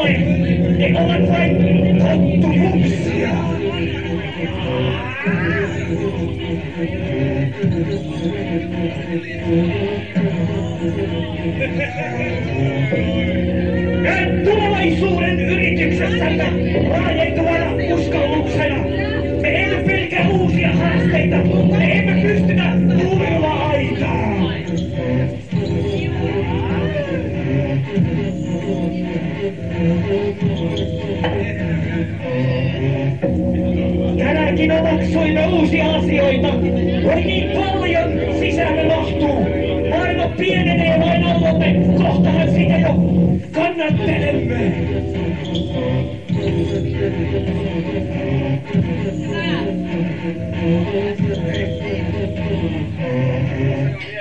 Ole. Ne ovat vain tottumuksia. Tulevaisuuden yrityksessämme laajentuvana uskalluksena. Me emme pelkää uusia haasteita. katsoimme uusia asioita. Oli niin paljon sisällä mahtuu. Maailma pienenee vain alueemme. Kohtahan sitä jo kannattelemme. Yeah.